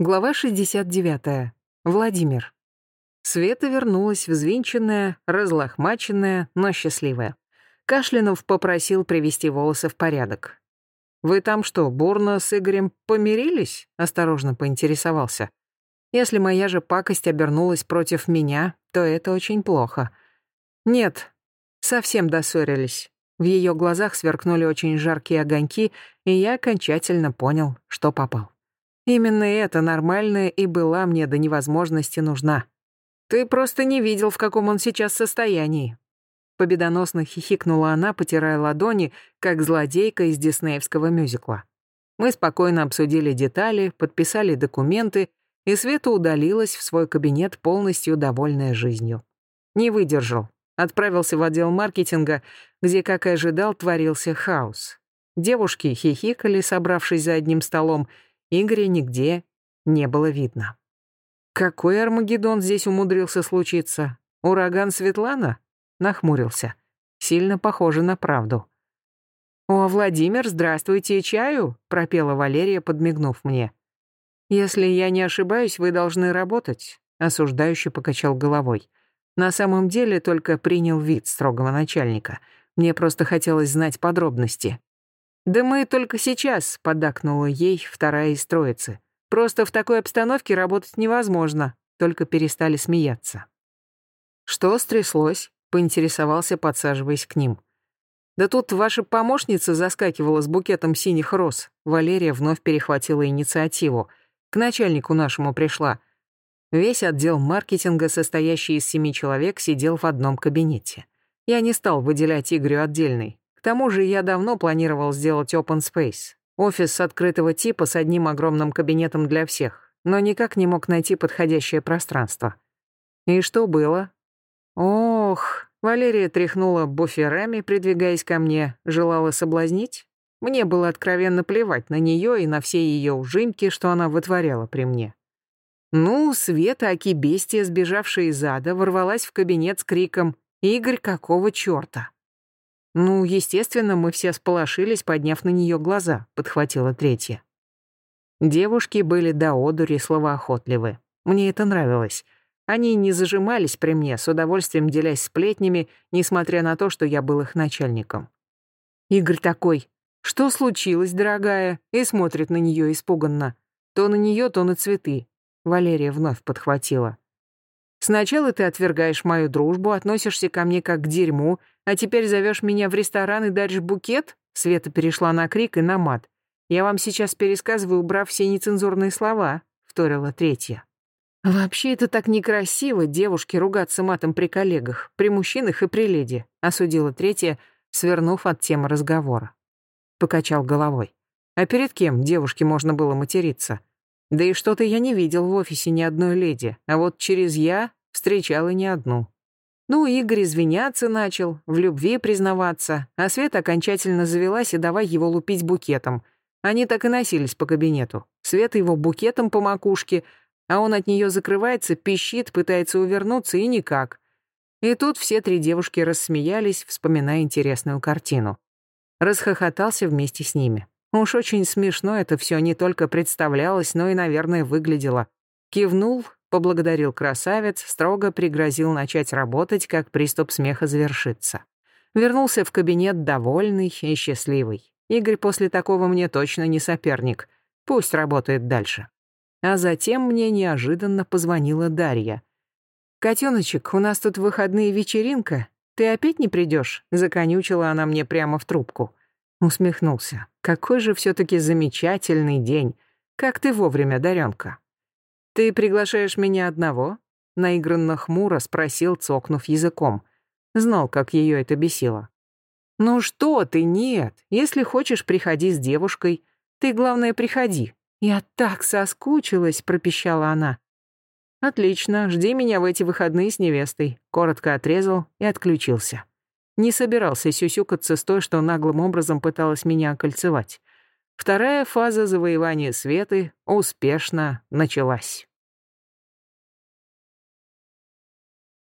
Глава 69. Владимир. Света вернулась взвинченная, разлохмаченная, но счастливая. Кашлянув попросил привести волосы в порядок. «Вы там что, бурно с Игорем помирились?» — осторожно поинтересовался. «Если моя же пакость обернулась против меня, то это очень плохо». «Нет, совсем доссорились». В ее глазах сверкнули очень жаркие огоньки, и я окончательно понял, что попал. Именно это нормальное и была мне до невозможности нужна. Ты просто не видел, в каком он сейчас состоянии. Победоносно хихикнула она, потирая ладони, как злодейка из диснеевского мюзикла. Мы спокойно обсудили детали, подписали документы, и Света удалилась в свой кабинет, полностью довольная жизнью. Не выдержал. Отправился в отдел маркетинга, где, как и ожидал, творился хаос. Девушки хихикали, собравшись за одним столом, Игоря нигде не было видно. Какой Армагеддон здесь умудрился случиться? Ураган Светлана? Нахмурился. Сильно похоже на правду. «О, Владимир, здравствуйте, чаю?» — пропела Валерия, подмигнув мне. «Если я не ошибаюсь, вы должны работать», — осуждающе покачал головой. На самом деле только принял вид строгого начальника. Мне просто хотелось знать подробности. «Да мы только сейчас», — поддакнула ей вторая из троицы. «Просто в такой обстановке работать невозможно», только перестали смеяться. «Что стряслось?» — поинтересовался, подсаживаясь к ним. «Да тут ваша помощница заскакивала с букетом синих роз». Валерия вновь перехватила инициативу. «К начальнику нашему пришла». Весь отдел маркетинга, состоящий из семи человек, сидел в одном кабинете. Я не стал выделять Игорю отдельный. Тому же я давно планировал сделать open space. Офис открытого типа с одним огромным кабинетом для всех, но никак не мог найти подходящее пространство. И что было? Ох, Валерия тряхнула буферами, придвигаясь ко мне, желала соблазнить. Мне было откровенно плевать на нее и на все ее ужимки, что она вытворяла при мне. Ну, Света, аки бестия, сбежавшая из ада, ворвалась в кабинет с криком «Игорь, какого чёрта?». «Ну, естественно, мы все сполошились, подняв на нее глаза», — подхватила третья. Девушки были до одури словоохотливы. Мне это нравилось. Они не зажимались при мне, с удовольствием делясь сплетнями, несмотря на то, что я был их начальником. Игорь такой, «Что случилось, дорогая?» и смотрит на нее испуганно. То на нее, то на цветы. Валерия вновь подхватила. Сначала ты отвергаешь мою дружбу, относишься ко мне как к дерьму, а теперь зовешь меня в ресторан и даришь букет?» Света перешла на крик и на мат. «Я вам сейчас пересказываю, убрав все нецензурные слова», — вторила третья. «Вообще это так некрасиво, девушке ругаться матом при коллегах, при мужчинах и при леди», — осудила третья, свернув от темы разговора. Покачал головой. «А перед кем девушке можно было материться?» Да и что-то я не видел в офисе ни одной леди, а вот через «я» встречал и не одну. Ну, Игорь извиняться начал, в любви признаваться, а Света окончательно завелась и давай его лупить букетом. Они так и носились по кабинету. Света его букетом по макушке, а он от нее закрывается, пищит, пытается увернуться и никак. И тут все три девушки рассмеялись, вспоминая интересную картину. Расхохотался вместе с ними. Уж очень смешно это все не только представлялось, но и, наверное, выглядело. Кивнул, поблагодарил красавец, строго пригрозил начать работать, как приступ смеха завершится. Вернулся в кабинет довольный и счастливый. Игорь после такого мне точно не соперник. Пусть работает дальше. А затем мне неожиданно позвонила Дарья. «Котеночек, у нас тут выходные вечеринка. Ты опять не придешь? Законючила она мне прямо в трубку. Усмехнулся. «Какой же все-таки замечательный день! Как ты вовремя, Даренка!» «Ты приглашаешь меня одного?» Наигранно хмуро спросил, цокнув языком. Знал, как ее это бесило. «Ну что ты, нет. Если хочешь, приходи с девушкой. Ты, главное, приходи». «Я так соскучилась», — пропищала она. «Отлично, жди меня в эти выходные с невестой», — коротко отрезал и отключился. Не собирался сюсюкаться с той, что наглым образом пыталась меня окольцевать. Вторая фаза завоевания Светы успешно началась.